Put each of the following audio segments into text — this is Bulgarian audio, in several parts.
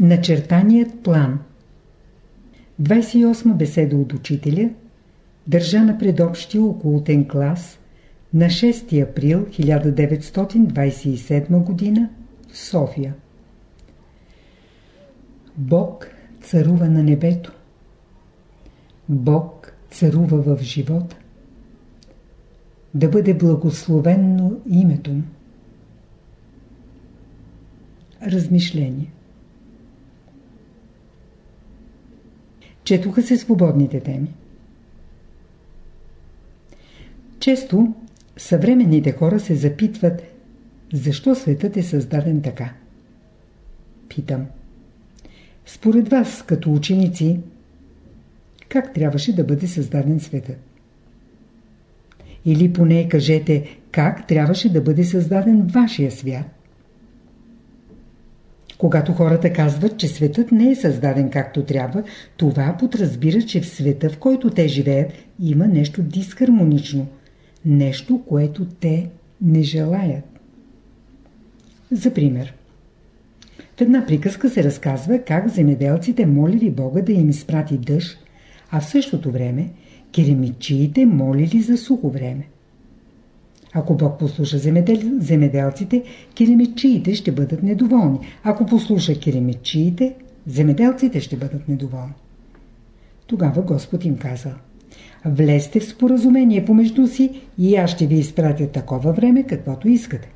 Начертаният план 28 беседа от учителя държа на предобщия окултен клас на 6 април 1927 г. в София. Бог царува на небето. Бог царува в живота. Да бъде благословенно името му. Размишление Четоха се свободните теми. Често съвременните хора се запитват защо светът е създаден така. Питам. Според вас, като ученици, как трябваше да бъде създаден светът? Или поне кажете как трябваше да бъде създаден вашия свят? Когато хората казват, че светът не е създаден както трябва, това подразбира, че в света, в който те живеят, има нещо дисхармонично. Нещо, което те не желаят. За пример. В една приказка се разказва как земеделците молили Бога да им изпрати дъжд, а в същото време керемичиите молили за сухо време. Ако Бог послуша земедел... земеделците, керемичиите ще бъдат недоволни. Ако послуша керемичиите, земеделците ще бъдат недоволни. Тогава Господ им каза Влезте в споразумение помежду си и аз ще ви изпратя такова време, каквото искате.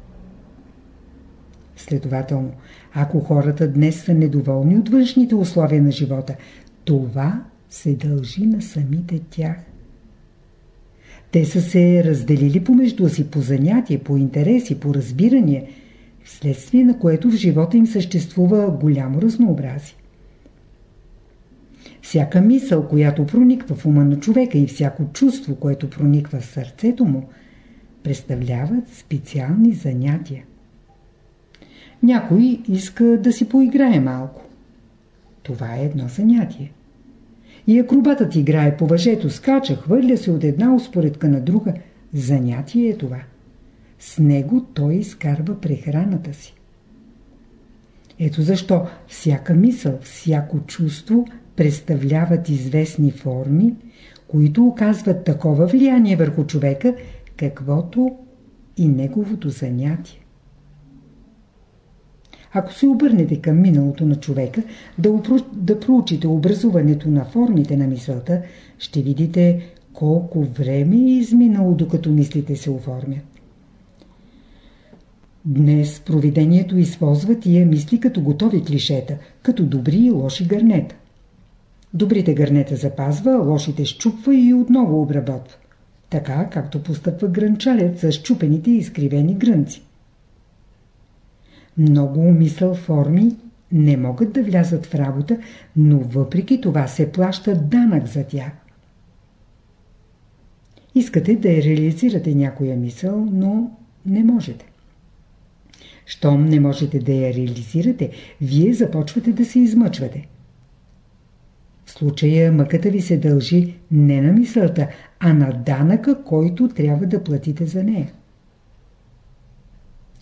Следователно, ако хората днес са недоволни от външните условия на живота, това се дължи на самите тях. Те са се разделили помежду си по занятия, по интереси, по разбирания, вследствие на което в живота им съществува голямо разнообразие. Всяка мисъл, която прониква в ума на човека и всяко чувство, което прониква в сърцето му, представляват специални занятия. Някой иска да си поиграе малко. Това е едно занятие. И акробатът играе по въжето, скача, хвърля се от една успоредка на друга. Занятие е това. С него той изкарва прехраната си. Ето защо всяка мисъл, всяко чувство представляват известни форми, които оказват такова влияние върху човека, каквото и неговото занятие. Ако се обърнете към миналото на човека, да, упро... да проучите образуването на формите на мисълта, ще видите колко време е изминало, докато мислите се оформят. Днес провидението използва тия мисли като готови клишета, като добри и лоши гърнета. Добрите гърнета запазва, лошите щупва и отново обработва. Така, както постъпва грънчалят с щупените и изкривени грънци. Много умисъл форми не могат да влязат в работа, но въпреки това се плаща данък за тях. Искате да реализирате някоя мисъл, но не можете. Щом не можете да я реализирате, вие започвате да се измъчвате. В случая мъката ви се дължи не на мисълта, а на данъка, който трябва да платите за нея.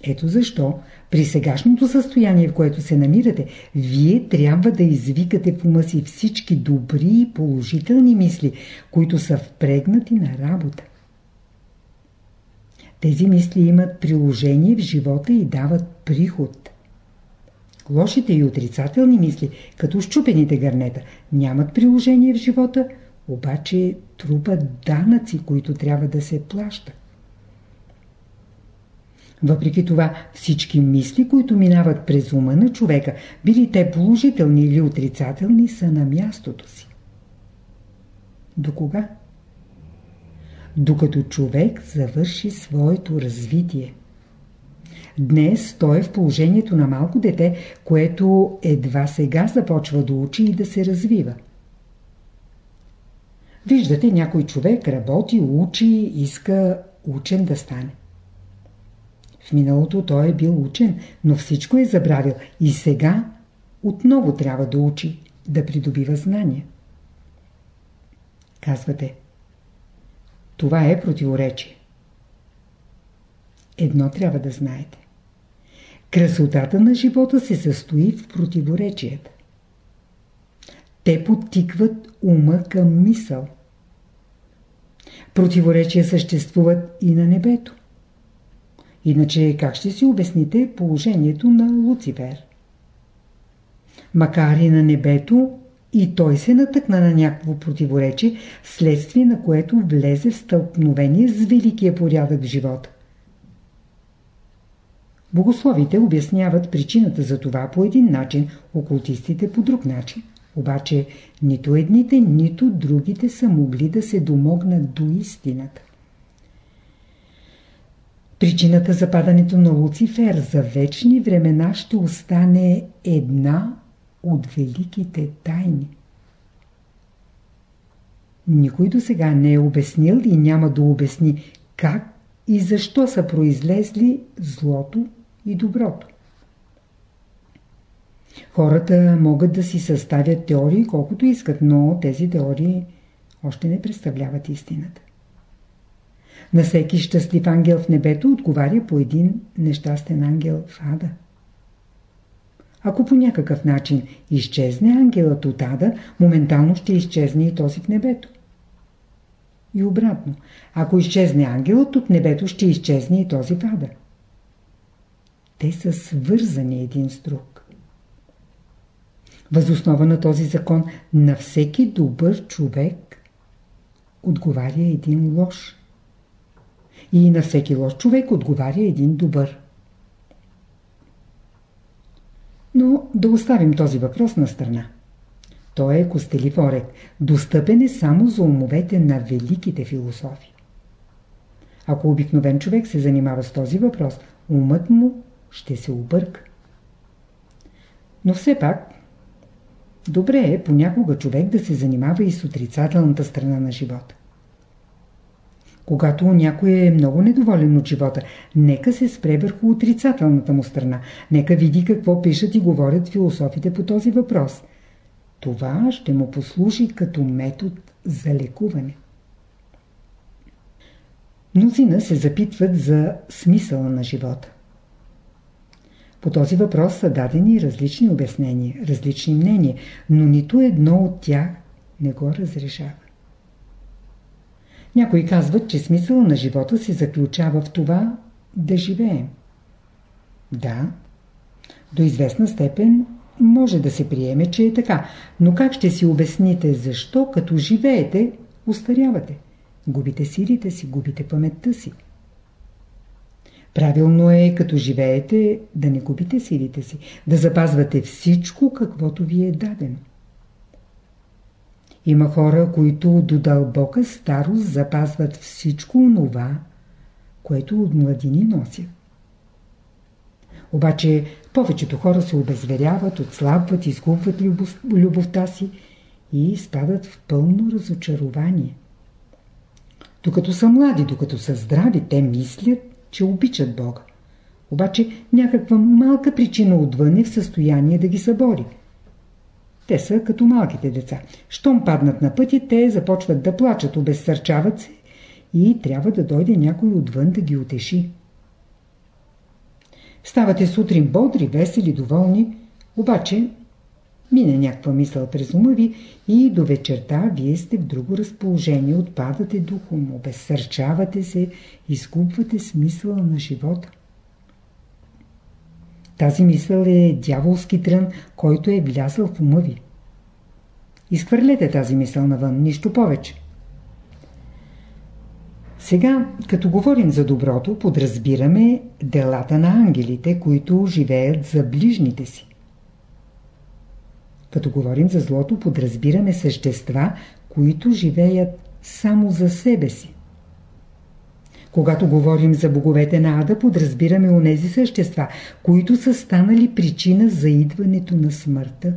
Ето защо при сегашното състояние, в което се намирате, вие трябва да извикате в ума си всички добри и положителни мисли, които са впрегнати на работа. Тези мисли имат приложение в живота и дават приход. Лошите и отрицателни мисли, като щупените гърнета, нямат приложение в живота, обаче трупат данъци, които трябва да се плащат. Въпреки това всички мисли, които минават през ума на човека, били те положителни или отрицателни, са на мястото си. До кога? Докато човек завърши своето развитие. Днес той е в положението на малко дете, което едва сега започва да учи и да се развива. Виждате, някой човек работи, учи, иска учен да стане. Миналото той е бил учен, но всичко е забравил и сега отново трябва да учи, да придобива знания. Казвате, това е противоречие. Едно трябва да знаете. Красотата на живота се състои в противоречията. Те подтикват ума към мисъл. Противоречия съществуват и на небето. Иначе как ще си обясните положението на Луцифер? Макар и на небето, и той се натъкна на някакво противоречие, следствие на което влезе в стълкновение с великия порядък в живота. Богословите обясняват причината за това по един начин, окултистите по друг начин. Обаче нито едните, нито другите са могли да се домогнат до истината. Причината за падането на Луцифер за вечни времена ще остане една от великите тайни. Никой до сега не е обяснил и няма да обясни как и защо са произлезли злото и доброто. Хората могат да си съставят теории колкото искат, но тези теории още не представляват истината. На всеки щастлив ангел в небето отговаря по един нещастен ангел в ада. Ако по някакъв начин изчезне ангелът от ада, моментално ще изчезне и този в небето. И обратно, ако изчезне ангелът от небето, ще изчезне и този в ада. Те са свързани един с друг. Възоснова на този закон на всеки добър човек отговаря един лош. И на всеки лош човек отговаря един добър. Но да оставим този въпрос на страна. Той е костелив орех, достъпен е само за умовете на великите философи. Ако обикновен човек се занимава с този въпрос, умът му ще се обърка. Но все пак, добре е понякога човек да се занимава и с отрицателната страна на живота. Когато някой е много недоволен от живота, нека се спре върху отрицателната му страна. Нека види какво пишат и говорят философите по този въпрос. Това ще му послужи като метод за лекуване. Мнозина се запитват за смисъла на живота. По този въпрос са дадени различни обяснения, различни мнения, но нито едно от тях не го разрешава. Някои казват, че смисъл на живота се заключава в това да живеем. Да, до известна степен може да се приеме, че е така, но как ще си обясните защо като живеете, устарявате? Губите силите си, губите паметта си. Правилно е, като живеете, да не губите силите си, да запазвате всичко, каквото ви е дадено. Има хора, които до дълбока старост запазват всичко онова, което от младини носят. Обаче повечето хора се обезверяват, отслабват, изгубват любов, любовта си и спадат в пълно разочарование. Докато са млади, докато са здрави, те мислят, че обичат Бога. Обаче някаква малка причина отвън е в състояние да ги събори. Те са като малките деца. Щом паднат на пътя, те започват да плачат, обезсърчават се и трябва да дойде някой отвън да ги утеши. Ставате сутрин бодри, весели, доволни, обаче мине някаква мисъл през ума ви и до вечерта вие сте в друго разположение, отпадате духом, обезсърчавате се, изгубвате смисъла на живота. Тази мисъл е дяволски трън, който е влязъл в ума ви. Изхвърлете тази мисъл навън, нищо повече. Сега, като говорим за доброто, подразбираме делата на ангелите, които живеят за ближните си. Като говорим за злото, подразбираме същества, които живеят само за себе си. Когато говорим за боговете на ада, подразбираме онези същества, които са станали причина за идването на смъртта.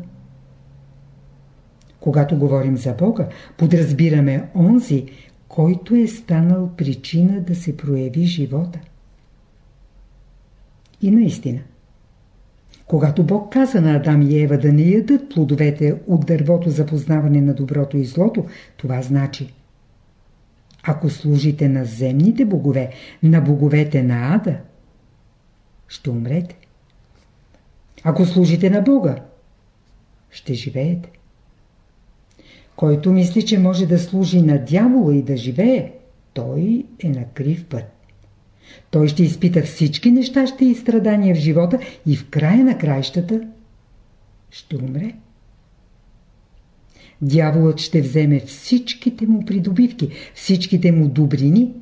Когато говорим за Бога, подразбираме онзи, който е станал причина да се прояви живота. И наистина, когато Бог каза на Адам и Ева да не ядат плодовете от дървото за познаване на доброто и злото, това значи ако служите на земните богове, на боговете на ада, ще умрете. Ако служите на Бога, ще живеете. Който мисли, че може да служи на дявола и да живее, той е на крив път. Той ще изпита всички нещащи и страдания в живота и в края на краищата ще умре. Дяволът ще вземе всичките му придобивки, всичките му добрини,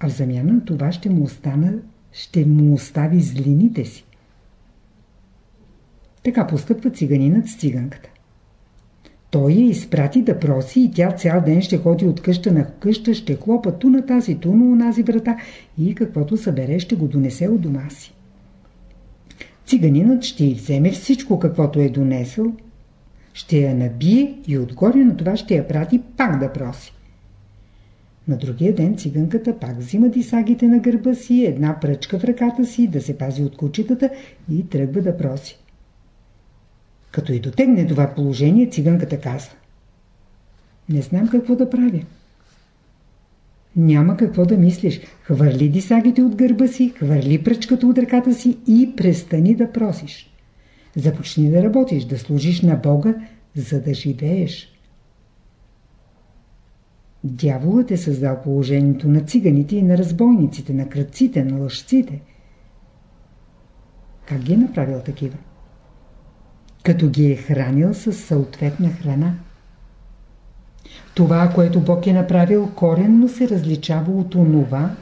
а в замяна на това ще му, остана, ще му остави злините си. Така постъпва циганинът с циганката. Той я изпрати да проси и тя цял ден ще ходи от къща на къща, ще клопа ту на тази, ту на онази врата и каквото събере ще го донесе от дома си. Циганинът ще й вземе всичко каквото е донесъл, ще я набие и отгоре на това ще я прати пак да проси. На другия ден циганката пак взима дисагите на гърба си, една пръчка в ръката си, да се пази от кучетата и тръгва да проси. Като и дотегне това положение, циганката казва. Не знам какво да правя. Няма какво да мислиш. Хвърли дисагите от гърба си, хвърли пръчката от ръката си и престани да просиш. Започни да работиш, да служиш на Бога, за да живееш. Дяволът е създал положението на циганите и на разбойниците, на кръците, на лъжците. Как ги е направил такива? Като ги е хранил с съответна храна. Това, което Бог е направил, коренно се различава от онова,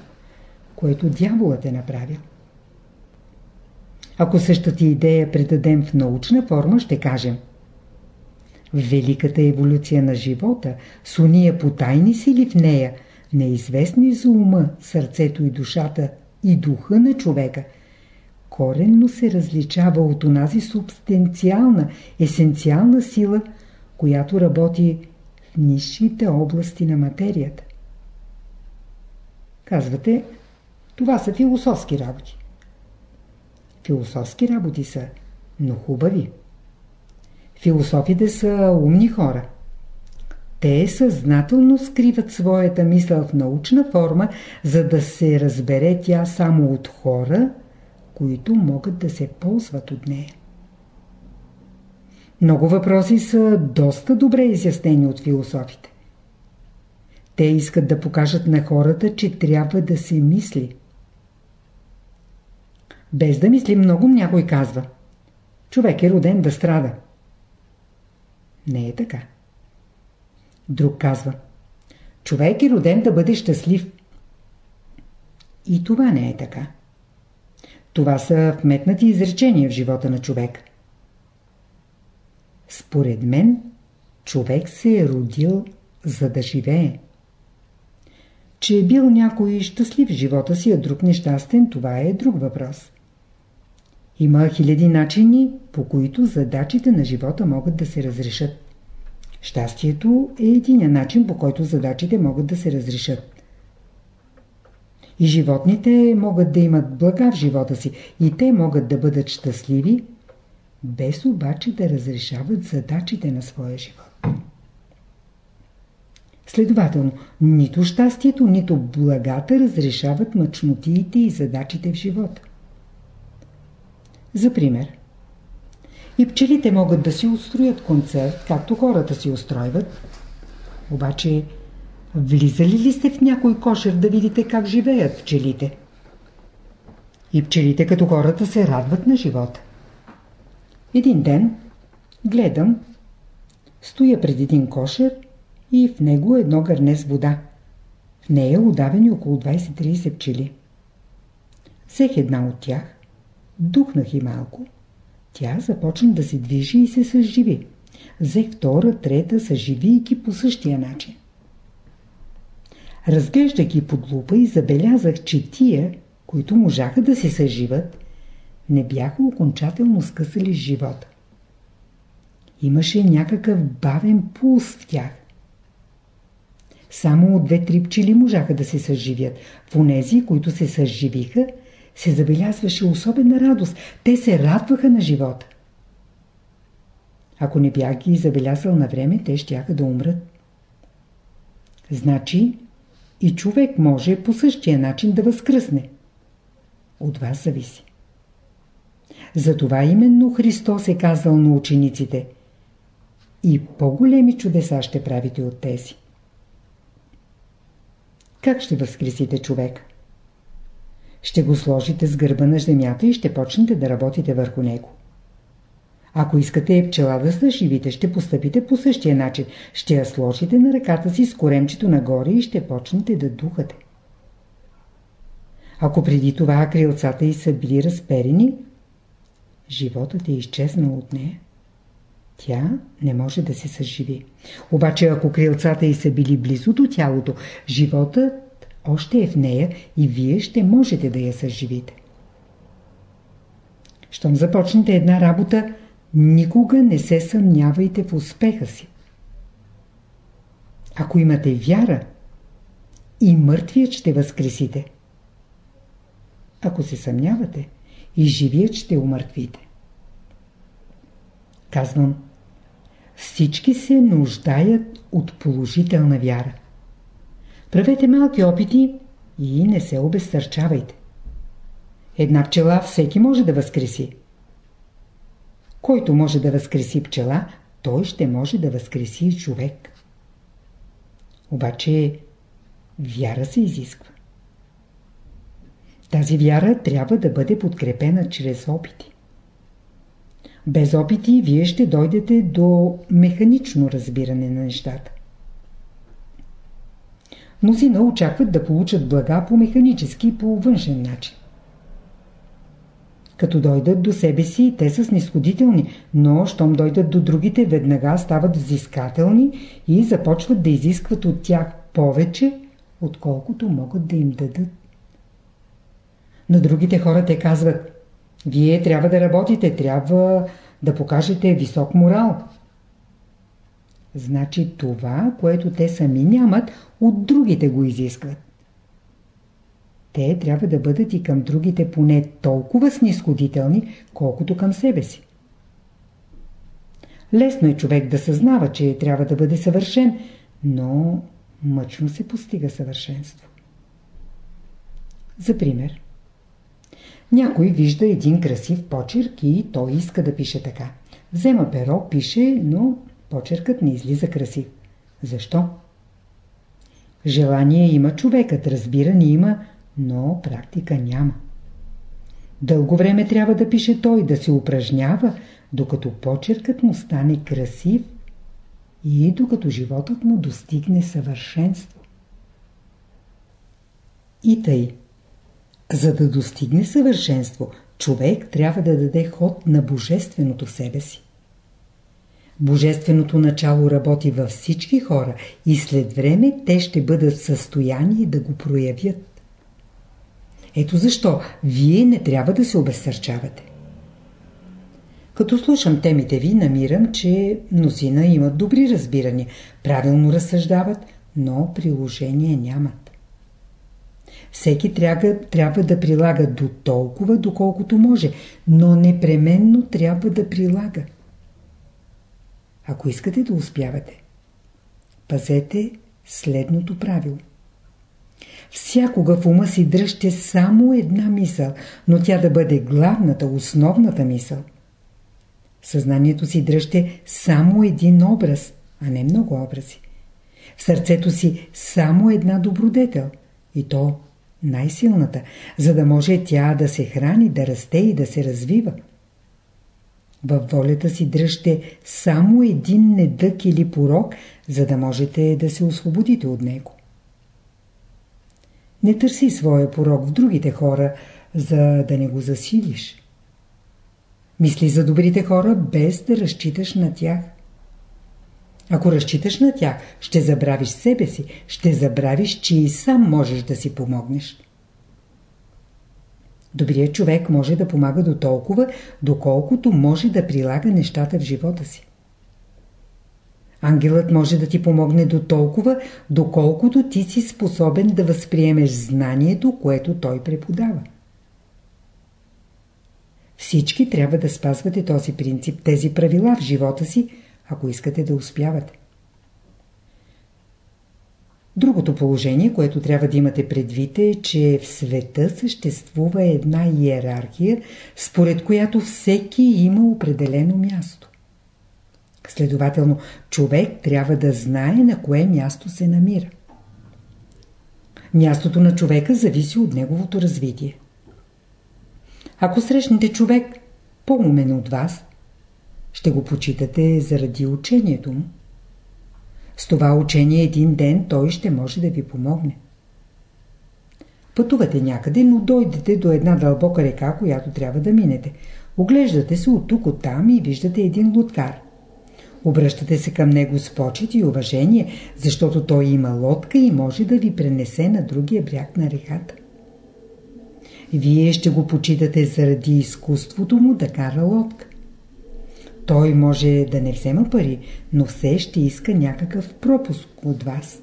което дяволът е направил. Ако същата идея предадем в научна форма, ще кажем Великата еволюция на живота, с уния потайни сили в нея, неизвестни за ума, сърцето и душата и духа на човека, коренно се различава от онази субстенциална, есенциална сила, която работи в низшите области на материята. Казвате, това са философски работи. Философски работи са, но хубави. Философите са умни хора. Те съзнателно скриват своята мисъл в научна форма, за да се разбере тя само от хора, които могат да се ползват от нея. Много въпроси са доста добре изяснени от философите. Те искат да покажат на хората, че трябва да се мисли. Без да мисли много, някой казва. Човек е роден да страда. Не е така. Друг казва. Човек е роден да бъде щастлив. И това не е така. Това са вметнати изречения в живота на човек. Според мен, човек се е родил за да живее. Че е бил някой щастлив в живота си, а друг нещастен, това е друг въпрос. Има хиляди начини, по които задачите на живота могат да се разрешат. Щастието е един начин, по който задачите могат да се разрешат. И животните могат да имат блага в живота си, и те могат да бъдат щастливи, без обаче да разрешават задачите на своя живот. Следователно, нито щастието, нито благата разрешават мъчнотиите и задачите в живота. За пример, и пчелите могат да си устроят концерт, както хората си устройват. Обаче, влизали ли сте в някой кошер да видите как живеят пчелите? И пчелите като хората се радват на живота. Един ден гледам, стоя пред един кошер и в него едно гърне с вода. В нея удавени около 20-30 пчели. Всех една от тях, духнах и малко, тя започна да се движи и се съживи. Взех втора, трета, съживийки по същия начин. Разглеждайки под лупа и забелязах, че тия, които можаха да се съживат, не бяха окончателно скъсали живота. Имаше някакъв бавен пулс в тях. Само от две-три пчели можаха да се съживят. В онези, които се съживиха, се забелязваше особена радост. Те се радваха на живота. Ако не бях ги забелязал на време, те щяха да умрат. Значи и човек може по същия начин да възкръсне. От вас зависи. Затова именно Христос е казал на учениците и по-големи чудеса ще правите от тези. Как ще възкресите човек? Ще го сложите с гърба на земята и ще почнете да работите върху него. Ако искате пчела да съживите, ще постъпите по същия начин. Ще я сложите на ръката си с коремчето нагоре и ще почнете да духате. Ако преди това крилцата й са били разперени, животът е изчезнал от нея. Тя не може да се съживи. Обаче ако крилцата й са били близо до тялото, животът още е в нея и вие ще можете да я съживите. Щом започнете една работа, никога не се съмнявайте в успеха си. Ако имате вяра, и мъртвият ще възкресите. Ако се съмнявате, и живият ще умъртвите. Казвам, всички се нуждаят от положителна вяра. Правете малки опити и не се обезсърчавайте. Една пчела всеки може да възкреси. Който може да възкреси пчела, той ще може да възкреси и човек. Обаче вяра се изисква. Тази вяра трябва да бъде подкрепена чрез опити. Без опити вие ще дойдете до механично разбиране на нещата. Мнозина очакват да получат блага по механически и по външен начин. Като дойдат до себе си, те са снисходителни, но щом дойдат до другите, веднага стават взискателни и започват да изискват от тях повече, отколкото могат да им дадат. На другите хора те казват, вие трябва да работите, трябва да покажете висок морал. Значи това, което те сами нямат, от другите го изискват. Те трябва да бъдат и към другите поне толкова снисходителни, колкото към себе си. Лесно е човек да съзнава, че трябва да бъде съвършен, но мъчно се постига съвършенство. За пример. Някой вижда един красив почерк и той иска да пише така. Взема перо, пише, но почеркът не излиза красив. Защо? Желание има човекът, разбиране има, но практика няма. Дълго време трябва да пише той, да се упражнява, докато почеркът му стане красив и докато животът му достигне съвършенство. И тъй. За да достигне съвършенство, човек трябва да даде ход на божественото в себе си. Божественото начало работи във всички хора и след време те ще бъдат в състояние да го проявят. Ето защо вие не трябва да се обезсърчавате. Като слушам темите ви, намирам, че мнозина имат добри разбирания, правилно разсъждават, но приложение нямат. Всеки трябва, трябва да прилага до толкова, доколкото може, но непременно трябва да прилага. Ако искате да успявате, пазете следното правило. Всякога в ума си дръжте само една мисъл, но тя да бъде главната, основната мисъл. В съзнанието си дръжте само един образ, а не много образи. В сърцето си само една добродетел, и то най-силната, за да може тя да се храни, да расте и да се развива. Във волята си дръжте само един недък или порок, за да можете да се освободите от него. Не търси своя порок в другите хора, за да не го засилиш. Мисли за добрите хора, без да разчиташ на тях. Ако разчиташ на тях, ще забравиш себе си, ще забравиш, че и сам можеш да си помогнеш. Добрият човек може да помага до толкова, доколкото може да прилага нещата в живота си. Ангелът може да ти помогне до толкова, доколкото ти си способен да възприемеш знанието, което той преподава. Всички трябва да спазвате този принцип, тези правила в живота си, ако искате да успявате. Другото положение, което трябва да имате предвид е, че в света съществува една иерархия, според която всеки има определено място. Следователно, човек трябва да знае на кое място се намира. Мястото на човека зависи от неговото развитие. Ако срещнете човек по-умен от вас, ще го почитате заради учението му. С това учение един ден той ще може да ви помогне. Пътувате някъде, но дойдете до една дълбока река, която трябва да минете. Оглеждате се от тук, от там и виждате един лодкар. Обръщате се към него с почет и уважение, защото той има лодка и може да ви пренесе на другия бряг на реката. Вие ще го почитате заради изкуството му да кара лодка. Той може да не взема пари, но все ще иска някакъв пропуск от вас.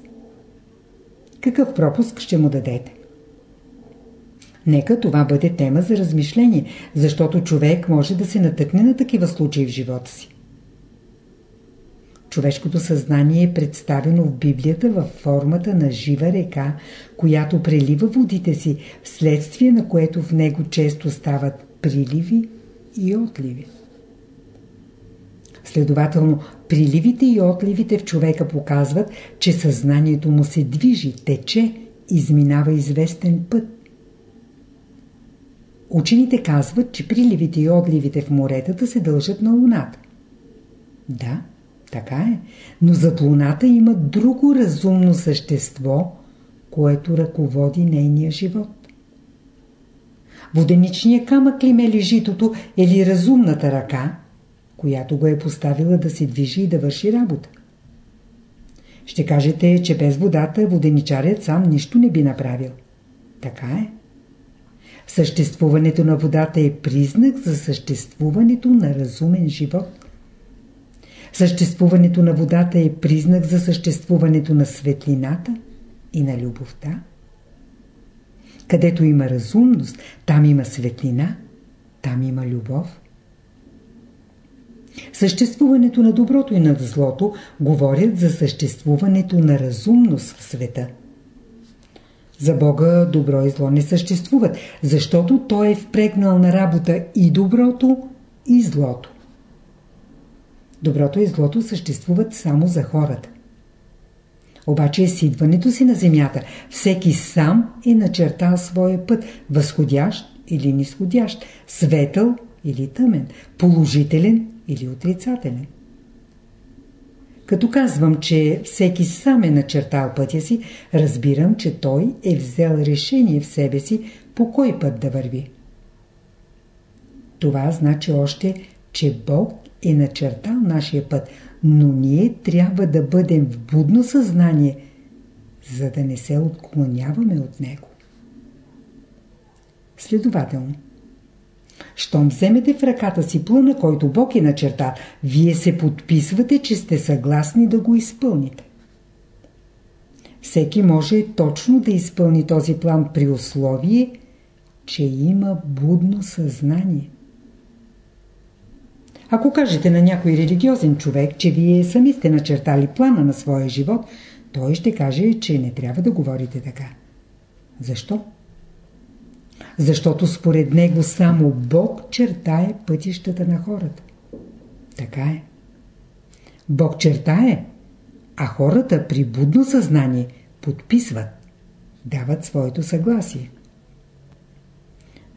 Какъв пропуск ще му дадете? Нека това бъде тема за размишление, защото човек може да се натъкне на такива случаи в живота си. Човешкото съзнание е представено в Библията във формата на жива река, която прелива водите си, вследствие на което в него често стават приливи и отливи. Следователно, приливите и отливите в човека показват, че съзнанието му се движи, тече, изминава известен път. Учените казват, че приливите и отливите в моретата се дължат на Луната. Да, така е, но зад Луната има друго разумно същество, което ръководи нейния живот. Воденичният камък ли мели житото или разумната ръка, която го е поставила да се движи и да върши работа? Ще кажете, че без водата воденичарят сам нищо не би направил. Така е. Съществуването на водата е признак за съществуването на разумен живот. Съществуването на водата е признак за съществуването на светлината и на любовта. Където има разумност, там има светлина, там има любов. Съществуването на доброто и на злото говорят за съществуването на разумност в света. За Бога добро и зло не съществуват, защото Той е впрегнал на работа и доброто, и злото. Доброто и злото съществуват само за хората. Обаче с идването си на земята, всеки сам е начертал своя път, възходящ или нисходящ, светъл или тъмен, положителен или отрицателен. Като казвам, че всеки сам е начертал пътя си, разбирам, че той е взел решение в себе си по кой път да върви. Това значи още, че Бог е начертал нашия път, но ние трябва да бъдем в будно съзнание, за да не се отклоняваме от него. Следователно, щом вземете в ръката си плана, който Бог е начертал, вие се подписвате, че сте съгласни да го изпълните. Всеки може точно да изпълни този план при условие, че има будно съзнание. Ако кажете на някой религиозен човек, че вие сами сте начертали плана на своя живот, той ще каже, че не трябва да говорите така. Защо? Защото според него само Бог чертае пътищата на хората. Така е. Бог чертае, а хората при будно съзнание подписват, дават своето съгласие.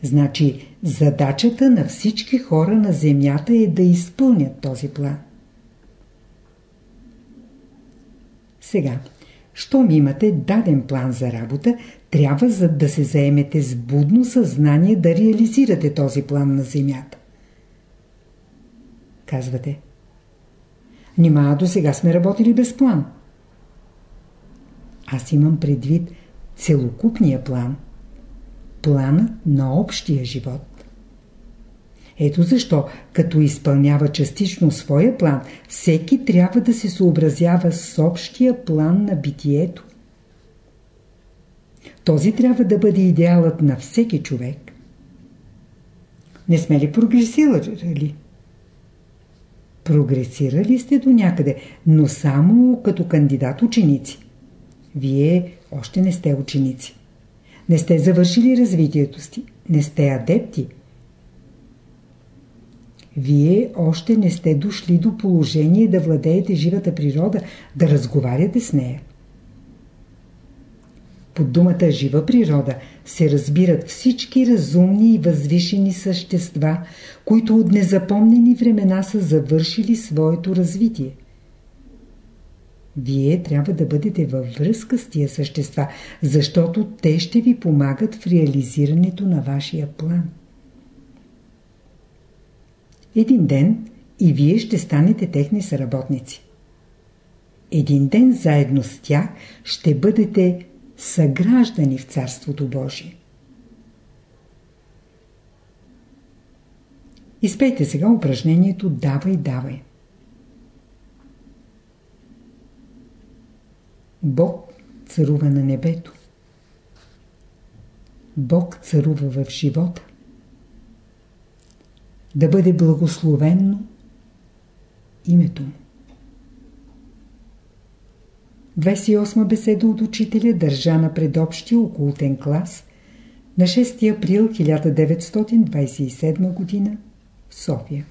Значи задачата на всички хора на Земята е да изпълнят този план. Сега, щом имате даден план за работа, трябва за да се заемете с будно съзнание да реализирате този план на Земята. Казвате. Нима до сега сме работили без план. Аз имам предвид целокупния план – планът на общия живот. Ето защо, като изпълнява частично своя план, всеки трябва да се съобразява с общия план на битието. Този трябва да бъде идеалът на всеки човек. Не сме ли прогресирали? Прогресирали сте до някъде, но само като кандидат ученици. Вие още не сте ученици. Не сте завършили развитието си. Не сте адепти. Вие още не сте дошли до положение да владеете живата природа, да разговаряте с нея. Под думата жива природа се разбират всички разумни и възвишени същества, които от незапомнени времена са завършили своето развитие. Вие трябва да бъдете във връзка с тия същества, защото те ще ви помагат в реализирането на вашия план. Един ден и вие ще станете техни съработници. Един ден заедно с тях ще бъдете съграждани в Царството Божие. Изпейте сега упражнението Давай, давай. Бог царува на небето. Бог царува в живота. Да бъде благословенно името му. 28 беседа от учителя държана пред общия окултен клас на 6 април 1927 г. в София.